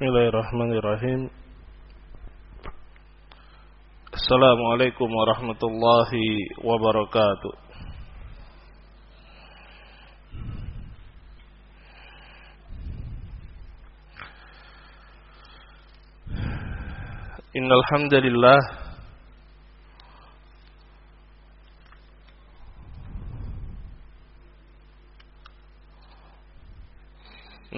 Bismillahirrahmanirrahim. Assalamualaikum warahmatullahi wabarakatuh. Innal hamdalillah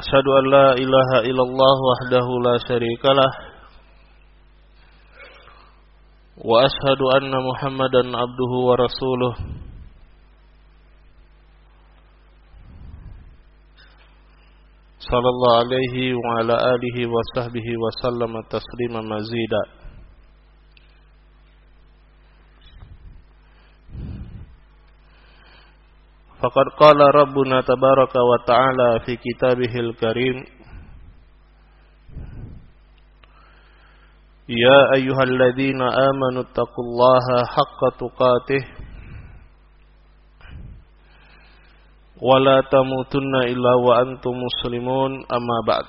أشهد أن لا إله إلا الله وحده لا شريك له وأشهد أن محمدا عبده ورسوله صلى الله عليه وعلى آله وصحبه وسلم تسليما مزيدا فقد قال ربنا تبارك وتعالى في كتابه الكريم يا أيها الذين آمنوا اتقوا الله حق تقاته ولا تموتن إلا وأنتم مسلمون أما بعد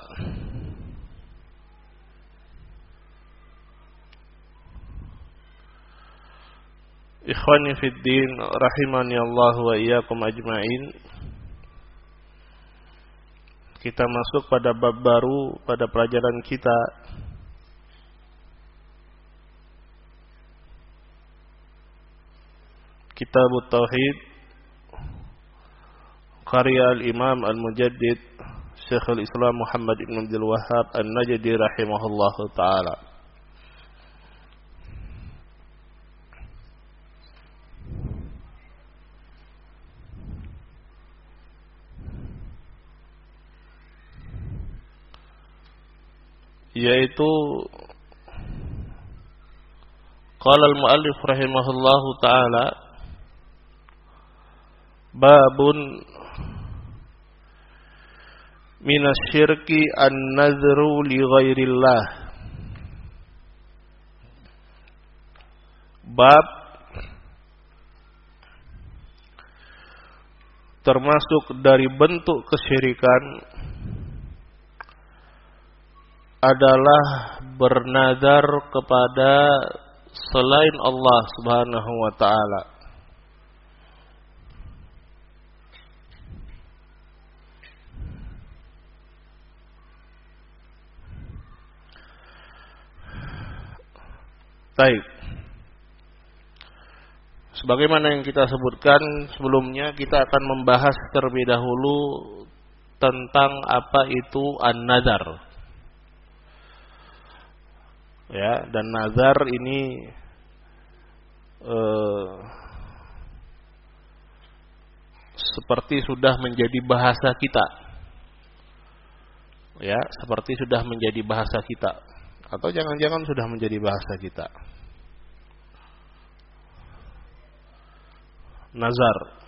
Ikhwani fid din rahimani Allah wa iyyakum ajmain. Kita masuk pada bab baru pada pelajaran kita. Kitab Tauhid karya al-Imam Al-Mujaddid Syekhul Islam Muhammad Ibn Abdul Wahhab An-Najdi rahimahullahu taala. Yaitu qala al-muallif rahimahullahu taala babun minasyirki an-nadhru li ghairillah. Bab termasuk dari bentuk kesyirikan adalah bernazar kepada selain Allah Subhanahu wa taala. Baik. Sebagaimana yang kita sebutkan sebelumnya, kita akan membahas terlebih dahulu tentang apa itu an-nazar ya dan nazar ini eh, seperti sudah menjadi bahasa kita. Ya seperti sudah menjadi bahasa kita. Atau jangan-jangan sudah menjadi bahasa kita. Nazar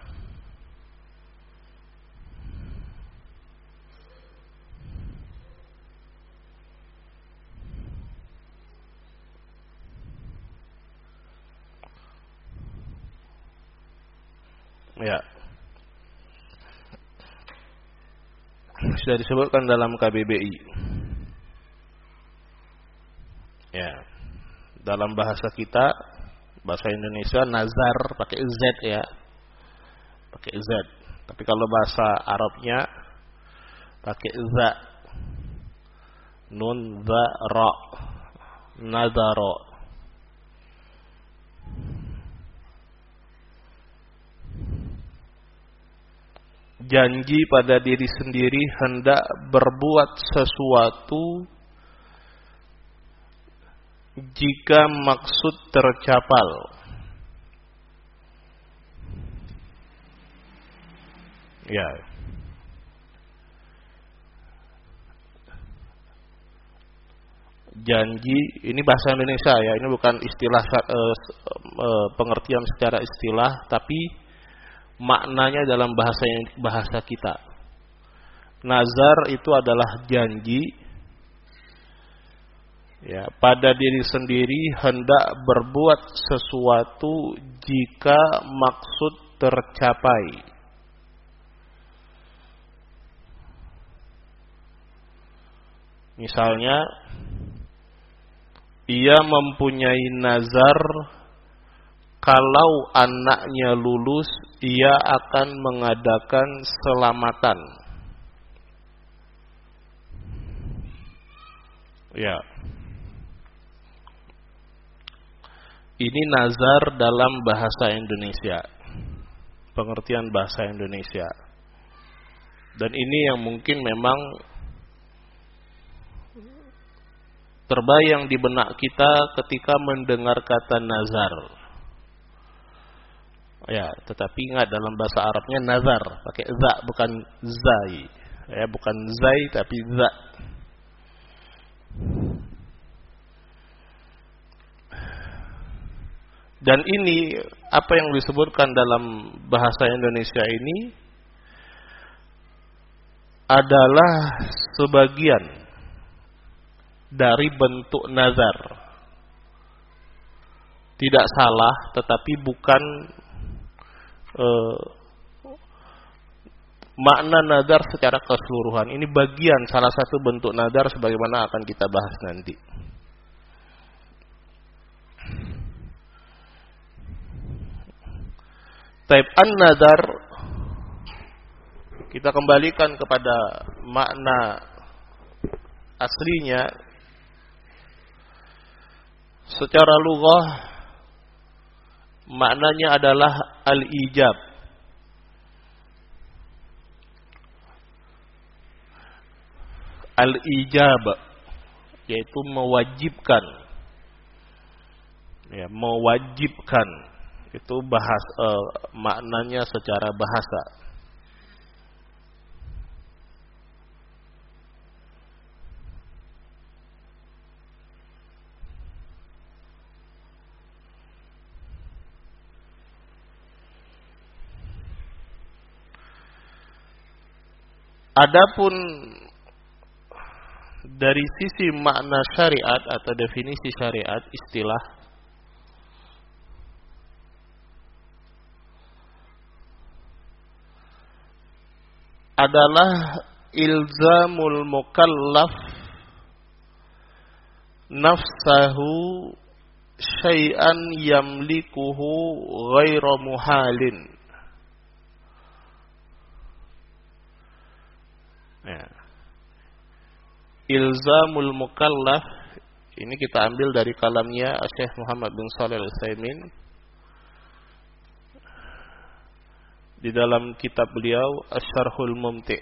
Ya. Sudah disebutkan dalam KBBI. Ya. Dalam bahasa kita, bahasa Indonesia nazar pakai Z ya. Pakai Z. Tapi kalau bahasa Arabnya pakai za. Nun za ra. Nazaro. janji pada diri sendiri hendak berbuat sesuatu jika maksud tercapal. Ya. Janji, ini bahasa Indonesia ya, ini bukan istilah eh, eh pengertian secara istilah, tapi maknanya dalam bahasa bahasa kita. Nazar itu adalah janji. Ya pada diri sendiri hendak berbuat sesuatu jika maksud tercapai. Misalnya ia mempunyai nazar kalau anaknya lulus ia akan mengadakan selamatan. Ya. Ini nazar dalam bahasa Indonesia. Pengertian bahasa Indonesia. Dan ini yang mungkin memang terbayang di benak kita ketika mendengar kata nazar. Ya, tetapi ingat dalam bahasa Arabnya nazar pakai za bukan zai. Ya, bukan zai tapi za. Dan ini apa yang disebutkan dalam bahasa Indonesia ini adalah sebagian dari bentuk nazar. Tidak salah, tetapi bukan eh, makna nazar secara keseluruhan. Ini bagian salah satu bentuk nazar sebagaimana akan kita bahas nanti. Type an-nazar kita kembalikan kepada makna aslinya secara lughah maknanya adalah al-ijab. Al-ijab yaitu mewajibkan. Ya, mewajibkan itu bahas uh, maknanya secara bahasa. Adapun dari sisi makna syariat atau definisi syariat istilah adalah ilzamul mukallaf nafsahu syai'an yamlikuhu ghairu muhalin Ya. Ilzamul mukallaf ini kita ambil dari kalamnya Syekh Muhammad bin Shalih Al-Utsaimin di dalam kitab beliau Asy-Syarhul Mumti.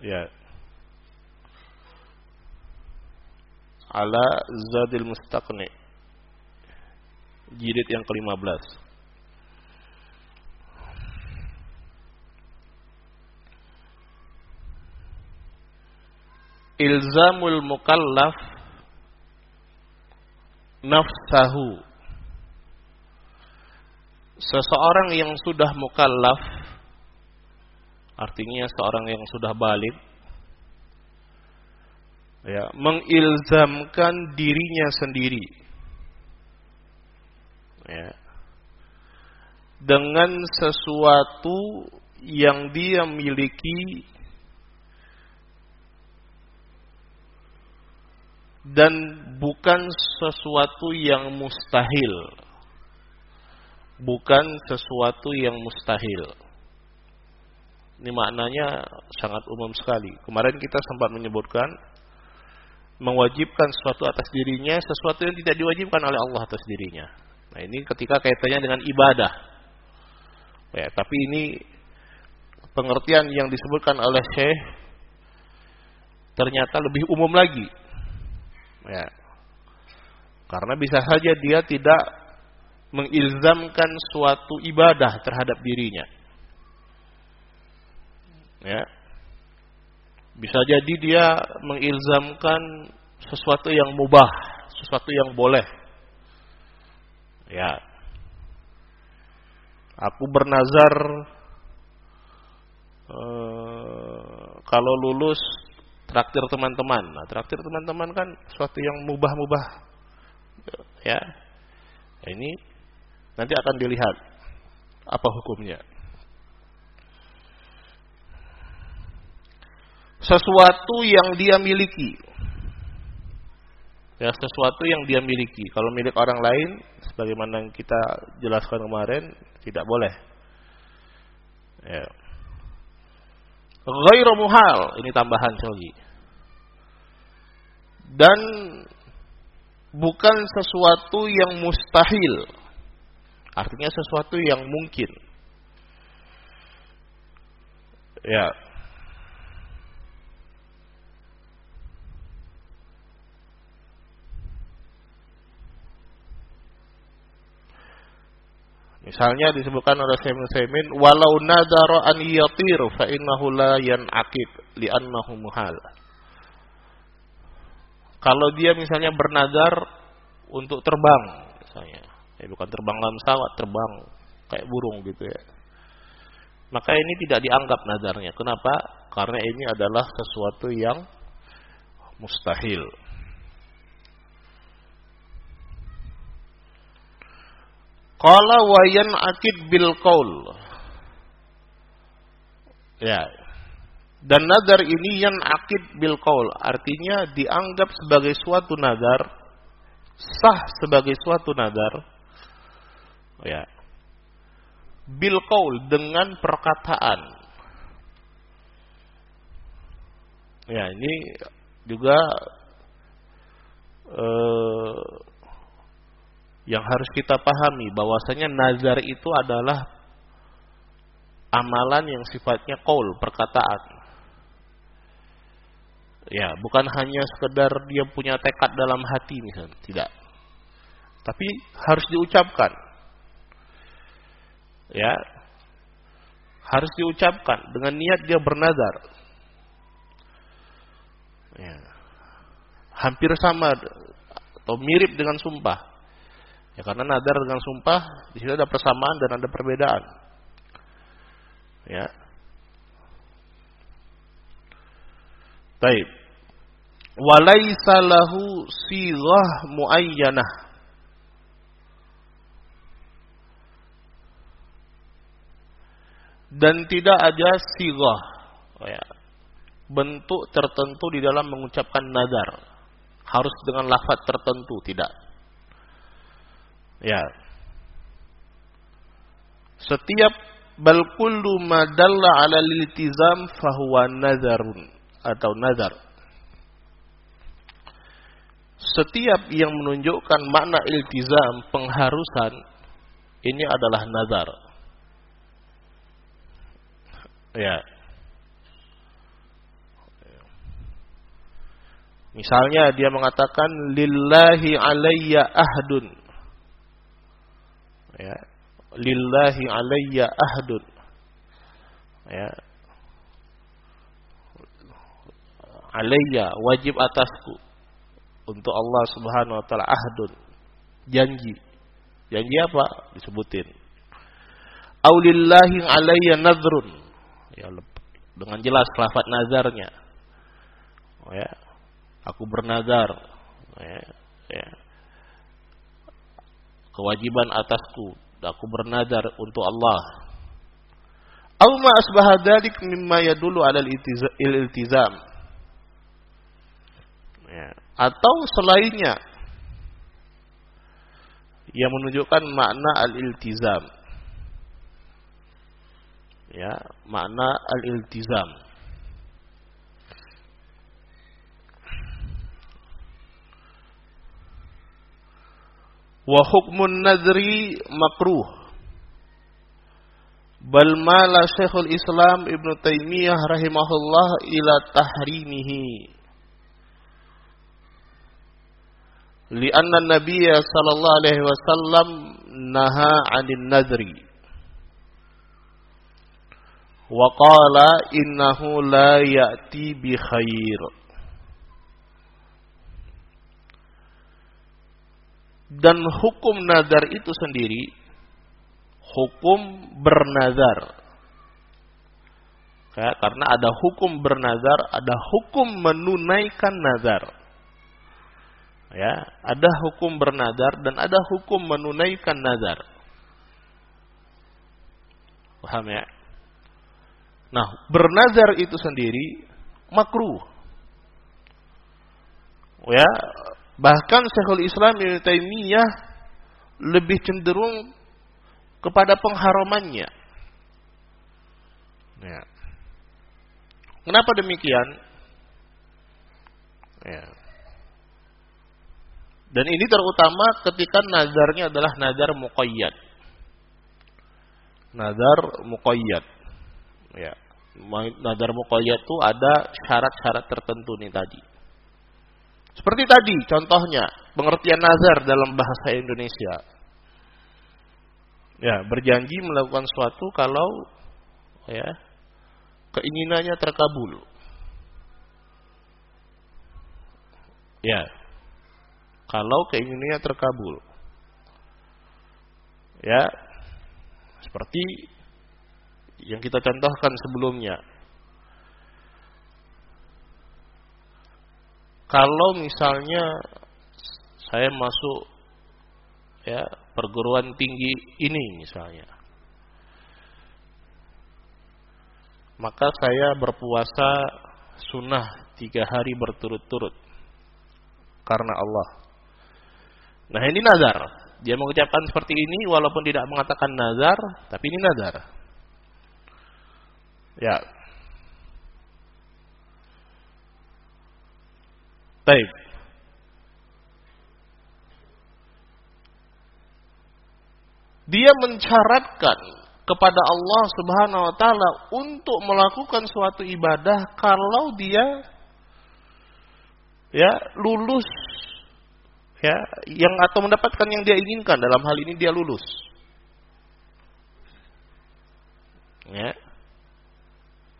Ya. Ala Zadil Mustaqni. Jilid yang ke-15. Ilzamul mukallaf nafsahu. Seseorang yang sudah mukallaf artinya seorang yang sudah balik ya mengilzamkan dirinya sendiri. Ya. Dengan sesuatu yang dia miliki dan bukan sesuatu yang mustahil. Bukan sesuatu yang mustahil. Ini maknanya sangat umum sekali. Kemarin kita sempat menyebutkan mewajibkan sesuatu atas dirinya, sesuatu yang tidak diwajibkan oleh Allah atas dirinya. Nah, ini ketika kaitannya dengan ibadah. Ya, tapi ini pengertian yang disebutkan oleh Syekh ternyata lebih umum lagi Ya. Karena bisa saja dia tidak mengilzamkan suatu ibadah terhadap dirinya. Ya. Bisa jadi dia mengilzamkan sesuatu yang mubah, sesuatu yang boleh. Ya. Aku bernazar uh, kalau lulus traktir teman-teman. Nah, traktir teman-teman kan sesuatu yang mubah-mubah. Ya. Ini nanti akan dilihat apa hukumnya. Sesuatu yang dia miliki. Ya, sesuatu yang dia miliki. Kalau milik orang lain, sebagaimana yang kita jelaskan kemarin, tidak boleh. Ya. Ghairu muhal, ini tambahan lagi. Dan bukan sesuatu yang mustahil. Artinya sesuatu yang mungkin. Ya. Misalnya disebutkan oleh Semin Semin, walau nadara an yatir fa innahu la yanaqid li'annahu muhal. Kalau dia misalnya bernadar untuk terbang, misalnya, ya bukan terbang dalam pesawat, terbang kayak burung gitu ya. Maka ini tidak dianggap nadarnya. Kenapa? Karena ini adalah sesuatu yang mustahil. Qala wa yan'aqid bil qaul. Ya. Dan nadar ini yang akid bil qaul, artinya dianggap sebagai suatu nadar, sah sebagai suatu nadar. Ya. Bil qaul dengan perkataan. Ya, ini juga eh, yang harus kita pahami bahwasanya nazar itu adalah amalan yang sifatnya qaul, perkataan. Ya, bukan hanya sekedar dia punya tekad dalam hati misalnya, tidak. Tapi harus diucapkan. Ya. Harus diucapkan dengan niat dia bernazar. Ya. Hampir sama atau mirip dengan sumpah. Ya karena nadar dengan sumpah di sini ada persamaan dan ada perbedaan. Ya. Baik. Walaisa lahu sighah muayyanah. Dan tidak ada sighah. Ya. Bentuk tertentu di dalam mengucapkan nadar. Harus dengan lafaz tertentu, tidak. Ya. Setiap bal kullu ma dalla ala liltizam fahuwa nazarun atau nazar. Setiap yang menunjukkan makna iltizam, pengharusan, ini adalah nazar. Ya. Misalnya dia mengatakan lillahi alayya ahdun ya. Lillahi alayya ahdun. Ya. Alayya wajib atasku. Untuk Allah Subhanahu wa taala ahdun. Janji. Janji apa? Disebutin. Aulillahi alayya nadrun. Ya dengan jelas lafaz nazarnya. Ya. Aku bernazar. Ya, ya kewajiban atasku. Aku bernadar untuk Allah. Aw ma asbaha dzalik mimma yadullu ala al-iltizam. Ya. atau selainnya. Yang menunjukkan makna al-iltizam. Ya makna al-iltizam wa hukmun nadri makruh bal mala Syekhul Islam Ibnu Taimiyah rahimahullah ila tahrimihi lianna Nabiya sallallahu alaihi wasallam naha 'anil nadri Wa qala innahu la ya'ti bi Dan hukum nazar itu sendiri hukum bernazar. Ya, karena ada hukum bernazar, ada hukum menunaikan nazar. Ya, ada hukum bernazar dan ada hukum menunaikan nazar. Paham ya? Nah, bernazar itu sendiri makruh. Ya, bahkan Syekhul Islam Ibnu Taimiyah lebih cenderung kepada pengharamannya. Ya. Kenapa demikian? Ya. Dan ini terutama ketika nazarnya adalah nazar muqayyad. Nazar muqayyad. Ya. Nazar muqayyad itu ada syarat-syarat tertentu nih tadi. Seperti tadi contohnya, pengertian nazar dalam bahasa Indonesia. Ya, berjanji melakukan sesuatu kalau ya keinginannya terkabul. Ya, kalau keinginannya terkabul. Ya, seperti yang kita contohkan sebelumnya. Kalau misalnya saya masuk ya perguruan tinggi ini misalnya, maka saya berpuasa sunnah tiga hari berturut-turut karena Allah. Nah ini nazar. Dia mengucapkan seperti ini walaupun tidak mengatakan nazar, tapi ini nazar. Ya. Baik. Dia mencaratkan kepada Allah Subhanahu wa taala untuk melakukan suatu ibadah kalau dia ya lulus ya yang atau mendapatkan yang dia inginkan. Dalam hal ini dia lulus. Ya.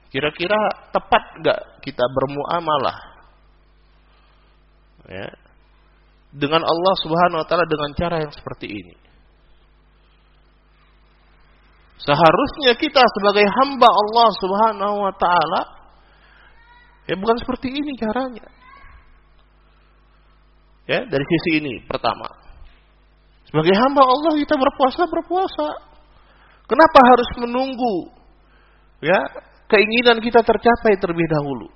Kira-kira tepat nggak kita bermuamalah ya dengan Allah Subhanahu wa taala dengan cara yang seperti ini seharusnya kita sebagai hamba Allah Subhanahu wa taala ya bukan seperti ini caranya Ya, dari sisi ini pertama. Sebagai hamba Allah kita berpuasa berpuasa. Kenapa harus menunggu ya keinginan kita tercapai terlebih dahulu?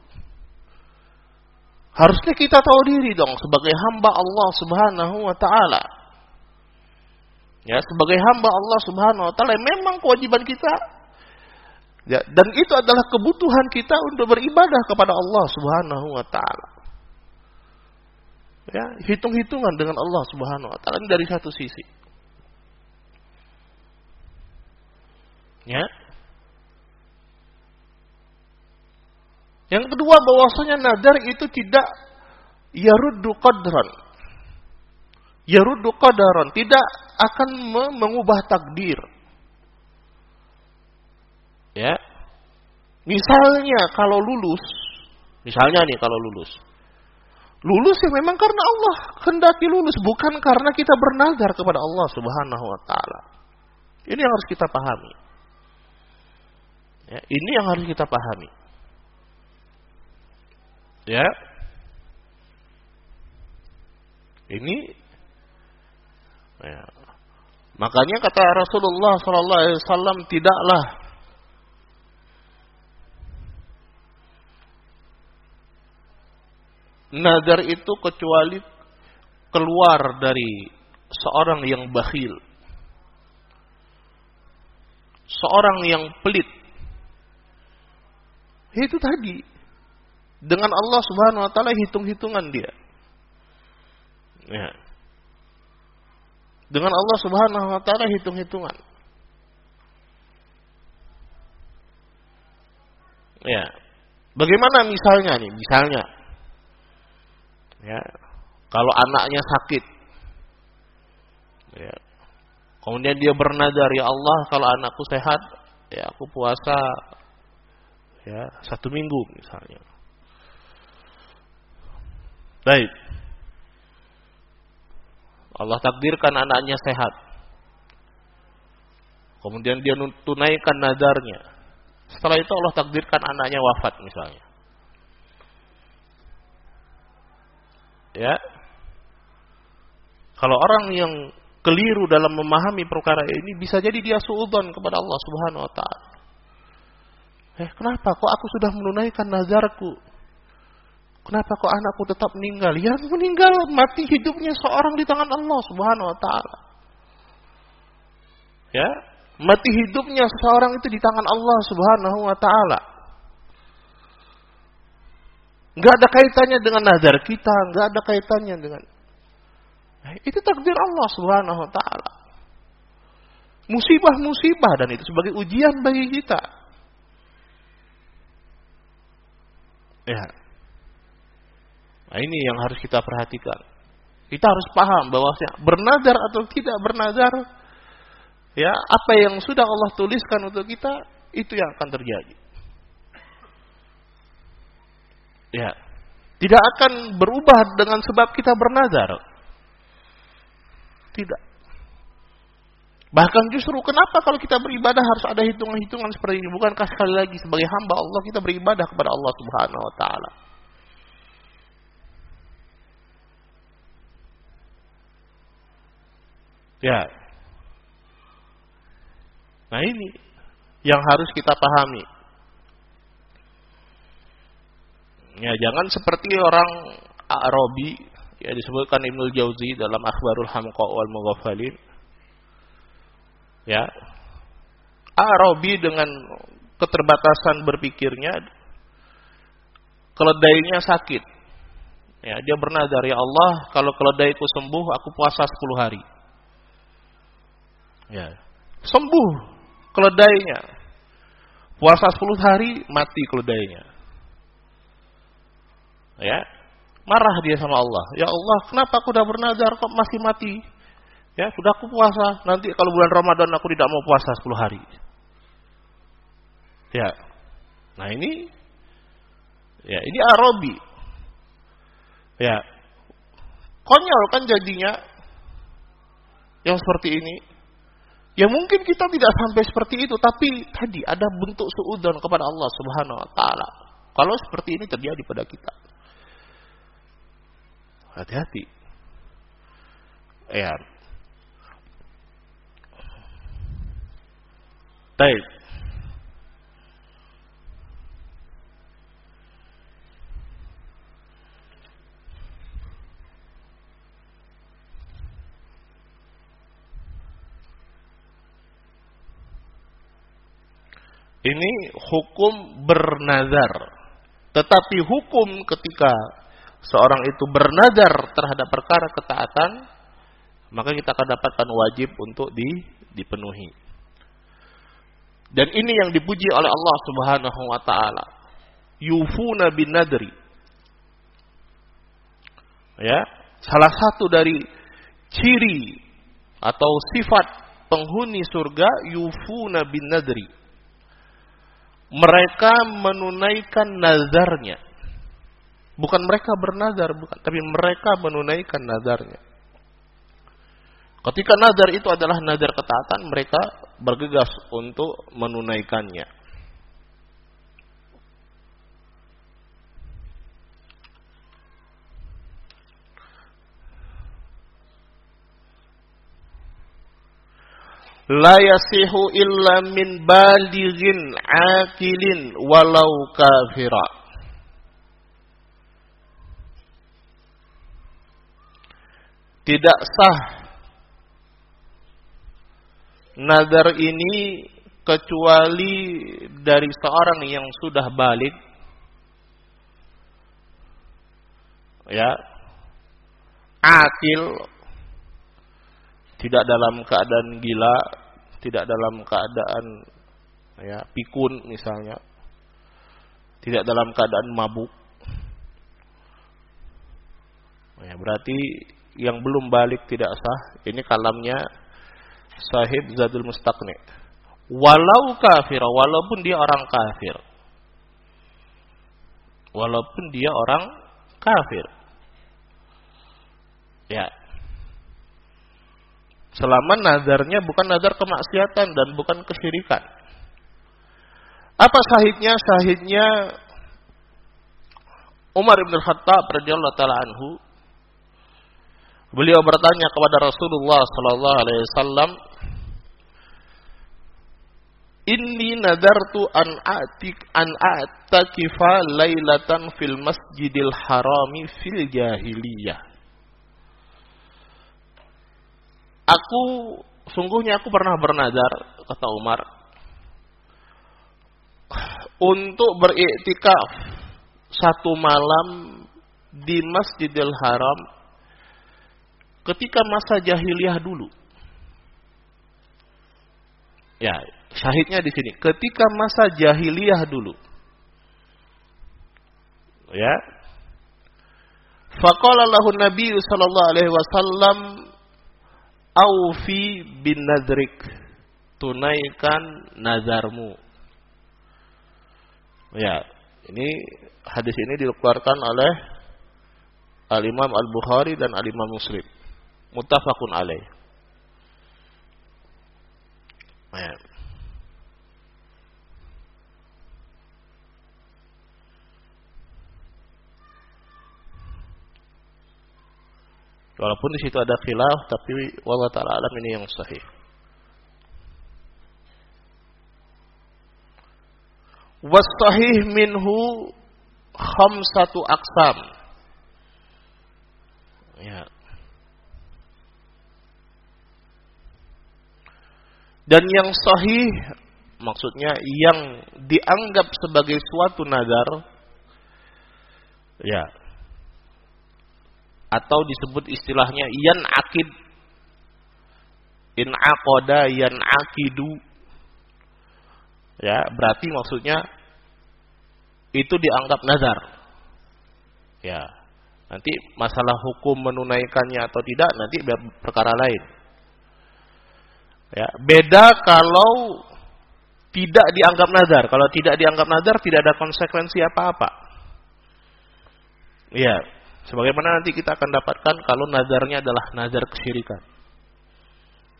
Harusnya kita tahu diri dong sebagai hamba Allah Subhanahu wa taala. Ya, sebagai hamba Allah Subhanahu wa taala memang kewajiban kita ya, dan itu adalah kebutuhan kita untuk beribadah kepada Allah Subhanahu wa taala ya hitung-hitungan dengan Allah Subhanahu wa taala dari satu sisi. Ya. Yang kedua bahwasanya nadar itu tidak yaruddu qadran. Yaruddu qadaran, tidak akan mengubah takdir. Ya. Misalnya kalau lulus, misalnya nih kalau lulus, Lulus ya memang karena Allah hendaki lulus, bukan karena kita bernazar kepada Allah Subhanahu wa taala. Ini yang harus kita pahami. Ya, ini yang harus kita pahami. Ya. Ini ya. Makanya kata Rasulullah sallallahu alaihi wasallam tidaklah Nazar itu kecuali keluar dari seorang yang bakhil. Seorang yang pelit. Itu tadi. Dengan Allah Subhanahu wa taala hitung-hitungan dia. Ya. Dengan Allah Subhanahu wa taala hitung-hitungan. Ya. Bagaimana misalnya nih? Misalnya Ya. Kalau anaknya sakit, ya. Kemudian dia bernadar, ya Allah, kalau anakku sehat, ya aku puasa Ya, satu minggu misalnya. Baik. Allah takdirkan anaknya sehat. Kemudian dia tunaikan nadarnya. Setelah itu Allah takdirkan anaknya wafat misalnya. Ya. Kalau orang yang keliru dalam memahami perkara ini bisa jadi dia suudzon kepada Allah Subhanahu wa taala. Eh, kenapa kok aku sudah menunaikan nazarku? Kenapa kok anakku tetap meninggal? Ya meninggal mati hidupnya seorang di tangan Allah Subhanahu wa taala. Ya, mati hidupnya seseorang itu di tangan Allah Subhanahu wa taala. Enggak ada kaitannya dengan nazar kita, enggak ada kaitannya dengan Nah, itu takdir Allah Subhanahu wa taala. Musibah-musibah dan itu sebagai ujian bagi kita. Ya. Nah, ini yang harus kita perhatikan. Kita harus paham bahwa bernazar atau tidak bernazar ya, apa yang sudah Allah tuliskan untuk kita itu yang akan terjadi. Ya. Tidak akan berubah dengan sebab kita bernazar. Tidak. Bahkan justru kenapa kalau kita beribadah harus ada hitungan-hitungan seperti ini? Bukankah sekali lagi sebagai hamba Allah kita beribadah kepada Allah Subhanahu wa taala? Ya. Nah ini yang harus kita pahami. Ya, jangan seperti orang Arabi ya disebutkan Ibnu Jauzi dalam Akhbarul Hamqa wal Mughafalin ya Arabi dengan keterbatasan berpikirnya keledainya sakit ya dia bernazar ya Allah kalau keledaiku sembuh aku puasa 10 hari ya sembuh keledainya puasa 10 hari mati keledainya ya Marah dia sama Allah. Ya Allah, kenapa aku udah bernazar kok masih mati? Ya, sudah aku puasa. Nanti kalau bulan Ramadan aku tidak mau puasa 10 hari. Ya. Nah, ini ya, ini Arabi. Ya. Konyol kan jadinya yang seperti ini. Ya mungkin kita tidak sampai seperti itu, tapi tadi ada bentuk suudon kepada Allah Subhanahu wa taala. Kalau seperti ini terjadi pada kita. Hati-hati. Ya. Baik. Ini hukum bernazar. Tetapi hukum ketika seorang itu bernazar terhadap perkara ketaatan, maka kita akan dapatkan wajib untuk di, dipenuhi. Dan ini yang dipuji oleh Allah Subhanahu wa taala. Yufuna bin nadri. Ya, salah satu dari ciri atau sifat penghuni surga yufuna bin nadri. Mereka menunaikan nazarnya Bukan mereka bernazar, bukan, tapi mereka menunaikan nazarnya. Ketika nazar itu adalah nazar ketaatan, mereka bergegas untuk menunaikannya. La yasihu illa min balighin akilin walau kafira. tidak sah nazar ini kecuali dari seorang yang sudah balik. Ya. Akil. Tidak dalam keadaan gila tidak dalam keadaan ya pikun misalnya tidak dalam keadaan mabuk ya berarti yang belum balik tidak sah. Ini kalamnya sahib Zadul Mustaqni. Walau kafir, walaupun dia orang kafir. walaupun dia orang kafir. Ya. Selama nazarnya bukan nazar kemaksiatan dan bukan kesyirikan. Apa sahihnya? Sahihnya Umar bin Khattab radhiyallahu taala anhu beliau bertanya kepada Rasulullah sallallahu alaihi wasallam Inni nadartu an atik an atakifa lailatan fil masjidil harami fil jahiliyah. Aku sungguhnya aku pernah bernadar kata Umar untuk beriktikaf satu malam di Masjidil Haram ketika masa jahiliyah dulu. Ya, Syahidnya di sini, ketika masa jahiliyah dulu. Ya. Faqala lahu Nabi sallallahu alaihi wasallam aufi bin nadrik. Tunaikan nazarmu. Ya, ini hadis ini dikeluarkan oleh Al-Imam Al-Bukhari dan Al-Imam Muslim. Muttafaqun alaih. Ya. Walaupun di situ ada khilaf, tapi wallah taala alam ini yang sahih. Wasahih minhu khamsatu aksam. Ya. Dan yang sahih maksudnya yang dianggap sebagai suatu nazar ya atau disebut istilahnya yan akid. In akoda yan akidu. Ya berarti maksudnya itu dianggap nazar. Ya nanti masalah hukum menunaikannya atau tidak nanti perkara lain. Ya beda kalau tidak dianggap nazar. Kalau tidak dianggap nazar tidak ada konsekuensi apa-apa. Ya Sebagaimana nanti kita akan dapatkan kalau nazarnya adalah nazar kesyirikan.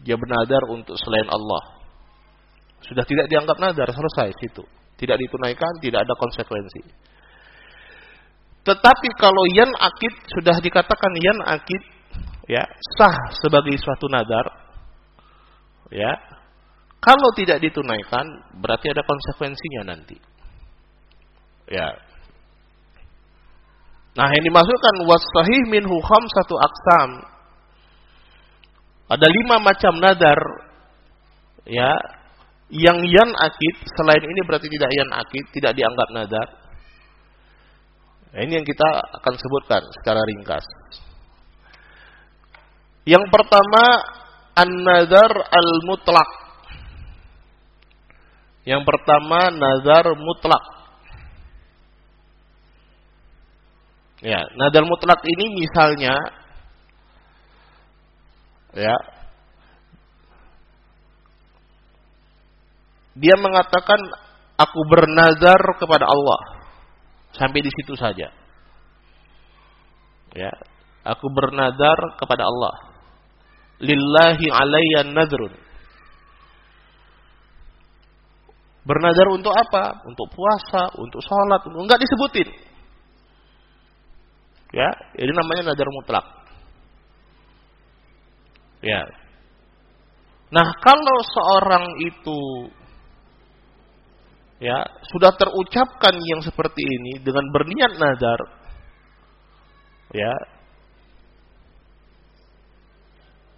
Dia bernazar untuk selain Allah. Sudah tidak dianggap nazar, selesai situ. Tidak ditunaikan, tidak ada konsekuensi. Tetapi kalau yan akid sudah dikatakan yan akid ya sah sebagai suatu nazar ya kalau tidak ditunaikan berarti ada konsekuensinya nanti ya Nah, yang dimasukkan wasahih minhu satu aksam. Ada lima macam nadar ya yang yan akid selain ini berarti tidak yan akid tidak dianggap nadar. Nah, ini yang kita akan sebutkan secara ringkas. Yang pertama an-nadar al-mutlak yang pertama nazar mutlak Ya, nadal mutlak ini misalnya ya dia mengatakan aku bernazar kepada Allah sampai di situ saja. Ya, aku bernazar kepada Allah. Lillahi alayya nadrun. Bernazar untuk apa? Untuk puasa, untuk sholat, enggak disebutin. Ya, ini namanya nazar mutlak. Ya. Nah, kalau seorang itu ya sudah terucapkan yang seperti ini dengan berniat nazar ya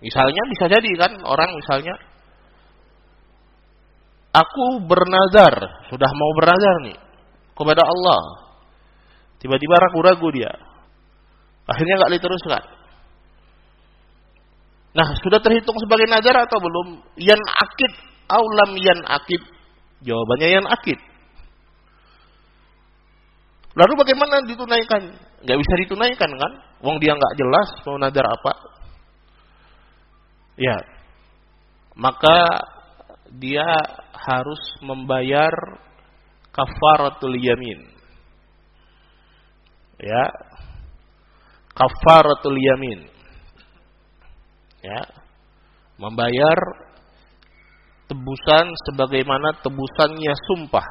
misalnya bisa jadi kan orang misalnya aku bernazar sudah mau bernazar nih kepada Allah tiba-tiba ragu-ragu dia Akhirnya nggak diteruskan. Nah, sudah terhitung sebagai nazar atau belum? Yan akid, aulam yan akid. Jawabannya yan akid. Lalu bagaimana ditunaikan? Gak bisa ditunaikan kan? Wong dia nggak jelas mau nazar apa. Ya, maka dia harus membayar kafaratul yamin ya kafaratul yamin. Ya. Membayar tebusan sebagaimana tebusannya sumpah.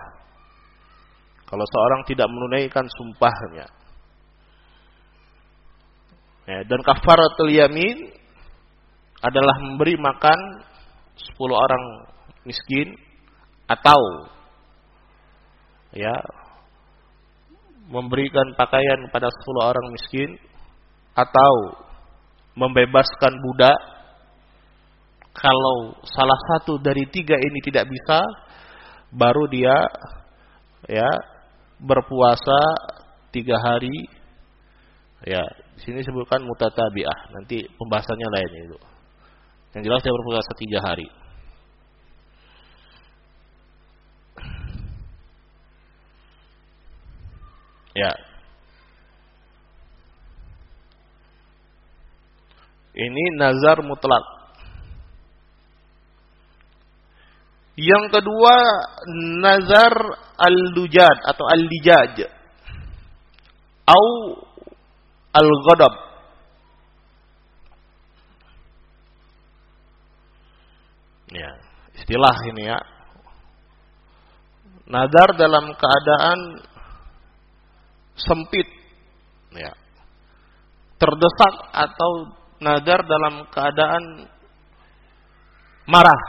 Kalau seorang tidak menunaikan sumpahnya. Ya, dan kafaratul yamin adalah memberi makan 10 orang miskin atau ya memberikan pakaian pada 10 orang miskin atau membebaskan budak kalau salah satu dari tiga ini tidak bisa baru dia ya berpuasa tiga hari. Ya di sini sebutkan mutatabiah. Nanti pembahasannya lain itu yang jelas dia berpuasa tiga hari. Ya. Ini nazar mutlak. Yang kedua nazar al-lujad atau al-lijaj. Au al-ghadab. Ya, istilah ini ya. Nazar dalam keadaan sempit ya terdesak atau nadar dalam keadaan marah.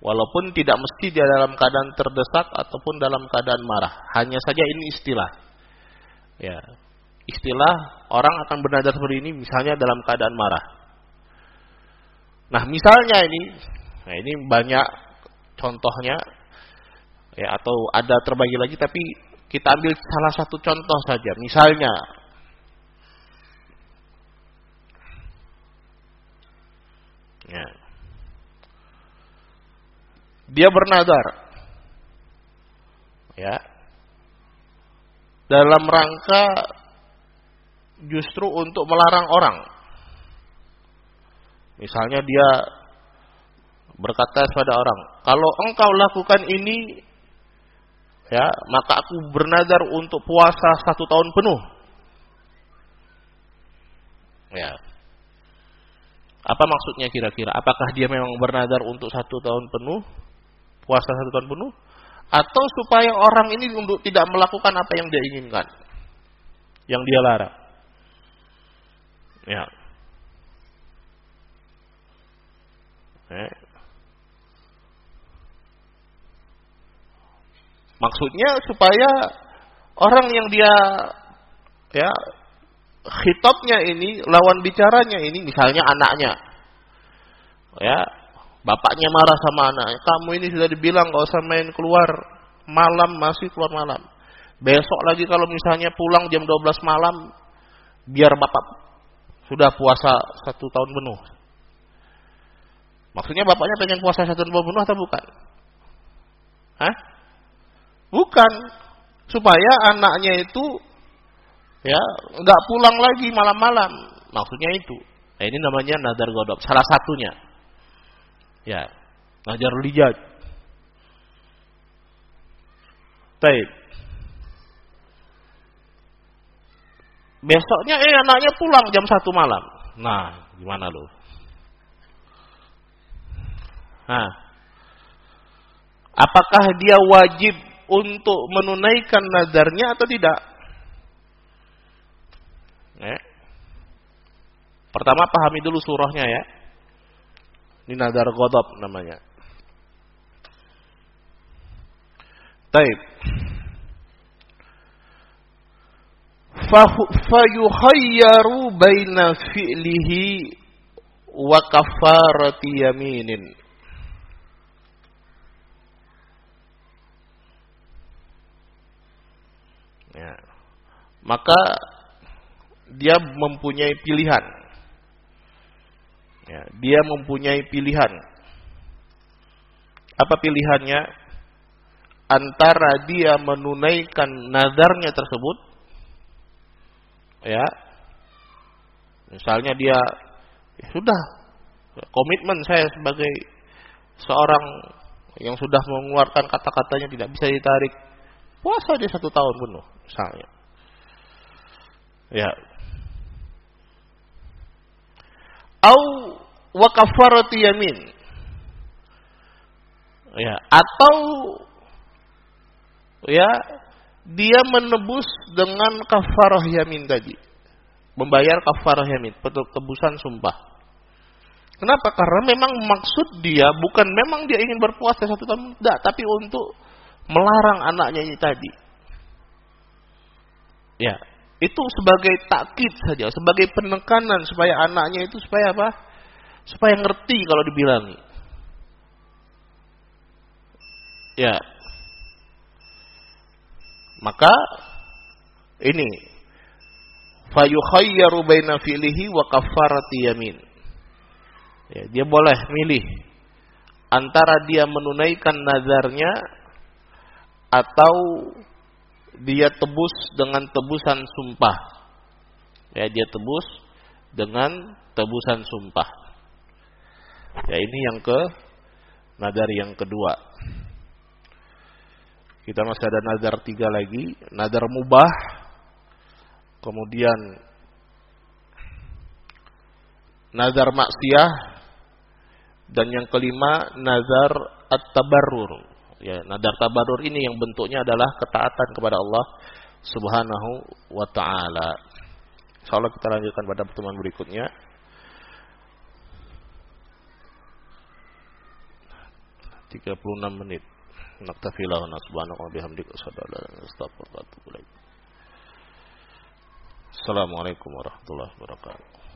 Walaupun tidak mesti dia dalam keadaan terdesak ataupun dalam keadaan marah. Hanya saja ini istilah. Ya. Istilah orang akan bernadar seperti ini misalnya dalam keadaan marah. Nah misalnya ini nah ini banyak contohnya ya atau ada terbagi lagi tapi kita ambil salah satu contoh saja. Misalnya, ya. dia bernadar, ya, dalam rangka justru untuk melarang orang. Misalnya dia berkata kepada orang, kalau engkau lakukan ini, ya maka aku bernadar untuk puasa satu tahun penuh ya apa maksudnya kira-kira? Apakah dia memang bernadar untuk satu tahun penuh? Puasa satu tahun penuh? Atau supaya orang ini untuk tidak melakukan apa yang dia inginkan? Yang dia larang? Ya. Eh, Maksudnya supaya orang yang dia ya khitabnya ini, lawan bicaranya ini misalnya anaknya. Ya, bapaknya marah sama anaknya, "Kamu ini sudah dibilang gak usah main keluar malam, masih keluar malam. Besok lagi kalau misalnya pulang jam 12 malam, biar bapak sudah puasa satu tahun penuh." Maksudnya bapaknya pengen puasa satu tahun penuh atau bukan? Hah? Bukan supaya anaknya itu ya nggak pulang lagi malam-malam. Maksudnya itu. Nah, ini namanya nadar godok. Salah satunya. Ya, nadar lijat. Baik. Besoknya eh anaknya pulang jam satu malam. Nah, gimana lo? Nah, apakah dia wajib untuk menunaikan nadarnya atau tidak? Ya. Pertama pahami dulu surahnya ya. Ini nadar godop namanya. Taib. Fayukhayyaru baina fi'lihi wa kafarati yaminin. Ya. Maka dia mempunyai pilihan. Ya, dia mempunyai pilihan. Apa pilihannya? Antara dia menunaikan nadarnya tersebut, ya, misalnya dia ya sudah komitmen saya sebagai seorang yang sudah mengeluarkan kata-katanya tidak bisa ditarik puasa dia satu tahun penuh misalnya Ya. Au wa kafarati yamin. Ya, atau ya dia menebus dengan kafarah yamin tadi. Membayar kafarah yamin, tebusan sumpah. Kenapa? Karena memang maksud dia bukan memang dia ingin berpuasa satu tahun, tidak, tapi untuk melarang anaknya ini tadi. Ya, itu sebagai takkit saja, sebagai penekanan supaya anaknya itu supaya apa? Supaya ngerti kalau dibilangi. Ya. Maka ini fayukhayyaru baina fi'lihi wa kafarati yamin. Ya, dia boleh milih antara dia menunaikan nazarnya atau dia tebus dengan tebusan sumpah. Ya, dia tebus dengan tebusan sumpah. Ya, ini yang ke nazar yang kedua. Kita masih ada nazar tiga lagi, nazar mubah, kemudian nazar maksiyah, dan yang kelima, nazar at-tabarrur. Ya, nazar tabarrur ini yang bentuknya adalah ketaatan kepada Allah Subhanahu wa taala. Insyaallah kita lanjutkan pada pertemuan berikutnya. Tiga puluh enam menit. Naktafilah wa subhanaka wa bihamdika Assalamualaikum warahmatullahi wabarakatuh.